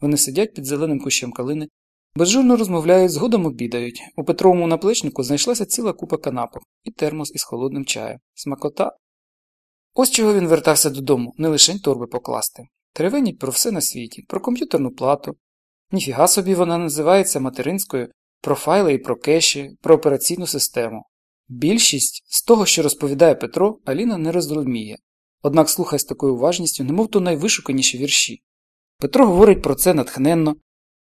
Вони сидять під зеленим кущем калини, безжурно розмовляють, згодом обідають. У Петровому наплечнику знайшлася ціла купа канапок і термос із холодним чаєм. Смакота. Ось чого він вертався додому, не лише торби покласти. Теревеніть про все на світі, про комп'ютерну плату. Ніфіга собі вона називається материнською, про файли і про кеші, про операційну систему. Більшість з того, що розповідає Петро, Аліна не розуміє, однак слухає з такою уважністю, немов то найвишуканіші вірші. Петро говорить про це натхненно,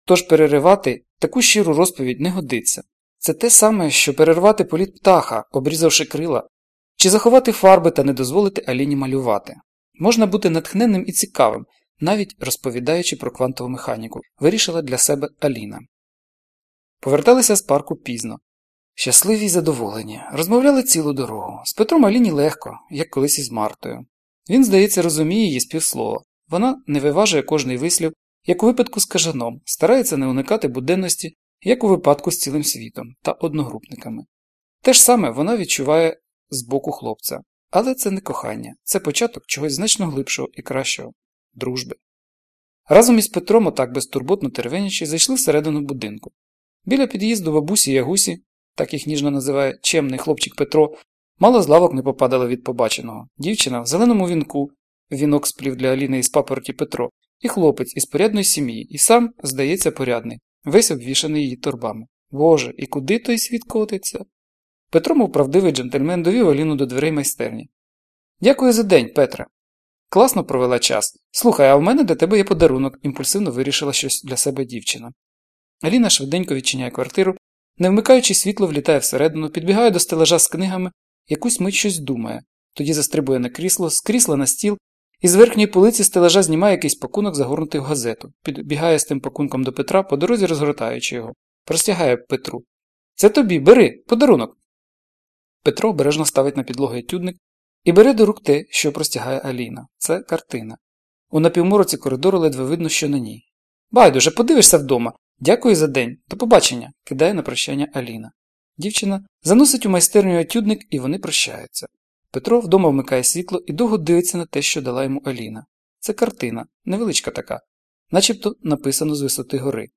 тож переривати таку щиру розповідь не годиться. Це те саме, що перервати політ птаха, обрізавши крила, чи заховати фарби та не дозволити Аліні малювати. Можна бути натхненним і цікавим, навіть розповідаючи про квантову механіку, вирішила для себе Аліна. Поверталися з парку пізно. Щасливі й задоволені, розмовляли цілу дорогу. З Петром Аліні легко, як колись із Мартою. Він, здається, розуміє її співслова. Вона не виважує кожний вислів, як у випадку з кажаном, старається не уникати буденності, як у випадку з цілим світом та одногрупниками. Те ж саме вона відчуває з боку хлопця, але це не кохання, це початок чогось значно глибшого і кращого дружби. Разом із Петром, отак безтурботно теревенячи, зайшли всередину будинку. Біля під'їзду бабусі Ягусі, так їх ніжно називає чемний хлопчик Петро, мало з лавок не попадало від побаченого. Дівчина в зеленому вінку, вінок сплів для Аліни із папороті Петро, і хлопець із порядної сім'ї, і сам, здається, порядний, весь обвішаний її торбами. Боже, і куди той світ котиться? Петро, мов правдивий джентльмен, довів Аліну до дверей майстерні. Дякую за день, Петре. Класно провела час. Слухай, а в мене для тебе є подарунок, імпульсивно вирішила щось для себе дівчина. Аліна швиденько відчиняє квартиру, не вмикаючи світло, влітає всередину, підбігає до стелажа з книгами, якусь мить щось думає, тоді застрибує на крісло, з крісла на стіл, і з верхньої полиці стелажа знімає якийсь пакунок, загорнутий в газету, підбігає з тим пакунком до Петра, по дорозі розгортаючи його, простягає Петру. Це тобі, бери, подарунок. Петро обережно ставить на підлогу етюдник і бере до рук те, що простягає Аліна. Це картина. У напівмороці коридору ледве видно, що на ній. Байдуже, подивишся вдома. Дякую за день. До побачення, кидає на прощання Аліна. Дівчина заносить у майстерню етюдник і вони прощаються. Петро вдома вмикає світло і довго дивиться на те, що дала йому Аліна. Це картина, невеличка така, начебто написано з висоти гори.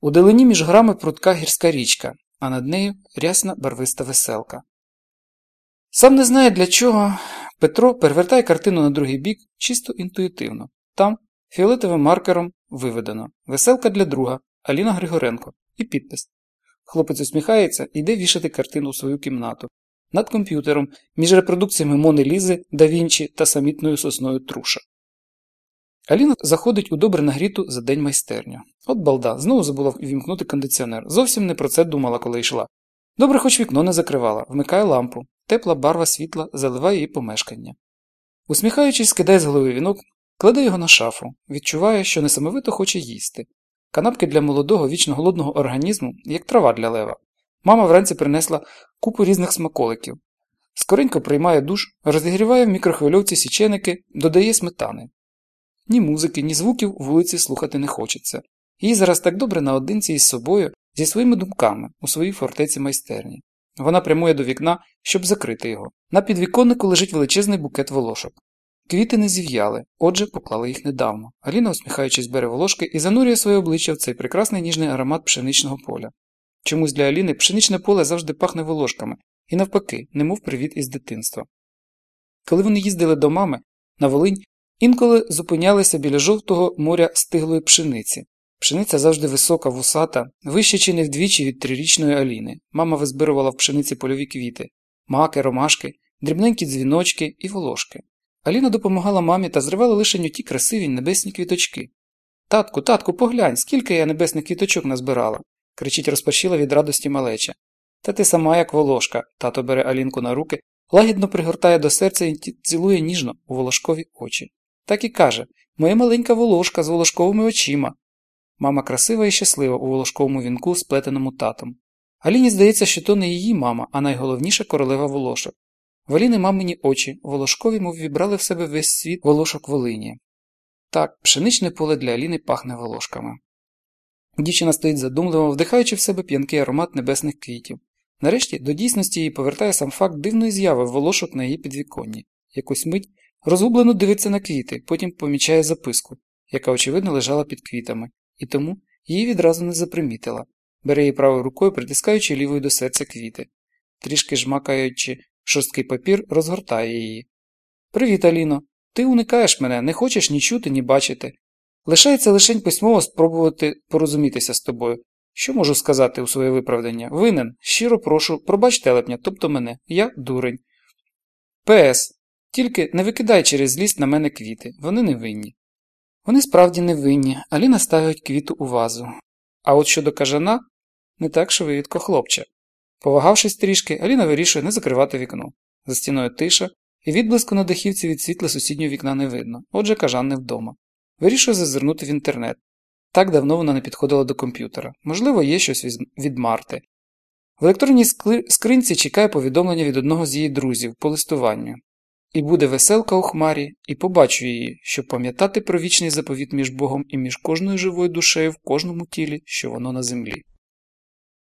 У далині між грами прутка гірська річка, а над нею рясна барвиста веселка. Сам не знає для чого. Петро перевертає картину на другий бік чисто інтуїтивно. Там фіолетовим маркером виведено веселка для друга Аліна Григоренко і підпис. Хлопець усміхається і йде вішати картину у свою кімнату. Над комп'ютером між репродукціями Мони Лізи, Да Вінчі та самітною сосною Труша. Аліна заходить у добре нагріту за день майстерню. От балда, знову забула вімкнути кондиціонер. Зовсім не про це думала, коли йшла. Добре, хоч вікно не закривала, вмикає лампу, тепла барва світла заливає її помешкання. Усміхаючись, скидає з голови вінок, кладе його на шафу, відчуває, що несамовито хоче їсти. Канапки для молодого, вічно голодного організму, як трава для лева. Мама вранці принесла купу різних смаколиків. Скоренько приймає душ, розігріває в мікрохвильовці січеники, додає сметани. Ні музики, ні звуків вулиці слухати не хочеться. Їй зараз так добре наодинці із собою, зі своїми думками у своїй фортеці майстерні. Вона прямує до вікна, щоб закрити його. На підвіконнику лежить величезний букет волошок. Квіти не зів'яли, отже, поклали їх недавно. Аліна, усміхаючись, бере волошки і занурює своє обличчя в цей прекрасний ніжний аромат пшеничного поля. Чомусь для Аліни пшеничне поле завжди пахне волошками, і навпаки, немов привіт із дитинства. Коли вони їздили до мами на Волинь, інколи зупинялися біля жовтого моря стиглої пшениці. Пшениця завжди висока, вусата, вище чи не вдвічі від трирічної Аліни. Мама визбирувала в пшениці польові квіти, маки, ромашки, дрібненькі дзвіночки і волошки. Аліна допомагала мамі та зривала лише ті красиві небесні квіточки. Татку, татку, поглянь, скільки я небесних квіточок назбирала кричить розпашіла від радості малеча. Та ти сама, як волошка, тато бере Алінку на руки, лагідно пригортає до серця і цілує ніжно у волошкові очі. Так і каже Моя маленька волошка з волошковими очима. Мама красива і щаслива у волошковому вінку, сплетеному татом. Аліні здається, що то не її мама, а найголовніша королева волошок. В Аліни мамині очі, волошкові, мов вібрали в себе весь світ волошок Волині. Так, пшеничне поле для Аліни пахне волошками. Дівчина стоїть задумливо, вдихаючи в себе п'янкий аромат небесних квітів. Нарешті до дійсності її повертає сам факт дивної зяви волошок на її підвіконні. Якусь мить розгублено дивиться на квіти, потім помічає записку, яка, очевидно, лежала під квітами. і тому її відразу не запримітила, бере її правою рукою, притискаючи лівою до серця квіти, трішки жмакаючи шорсткий папір, розгортає її. Привіт, Аліно. Ти уникаєш мене, не хочеш ні чути, ні бачити. Лишається лишень письмово спробувати порозумітися з тобою. Що можу сказати у своє виправдання? Винен, щиро прошу, пробач телепня, тобто мене, я дурень. П.С. Тільки не викидай через злість на мене квіти, вони не винні. Вони справді не винні, Аліна ставить квіту у вазу. А от щодо кажана, не так швидко, хлопче. Повагавшись трішки, Аліна вирішує не закривати вікно. За стіною тиша, і відблиску на дахівці від світла сусіднього вікна не видно, отже, кажан не вдома. Вирішує зазирнути в інтернет. Так давно вона не підходила до комп'ютера. Можливо, є щось від Марти. В електронній скринці чекає повідомлення від одного з її друзів по листуванню. І буде веселка у хмарі, і побачу її, щоб пам'ятати про вічний заповіт між Богом і між кожною живою душею в кожному тілі, що воно на землі.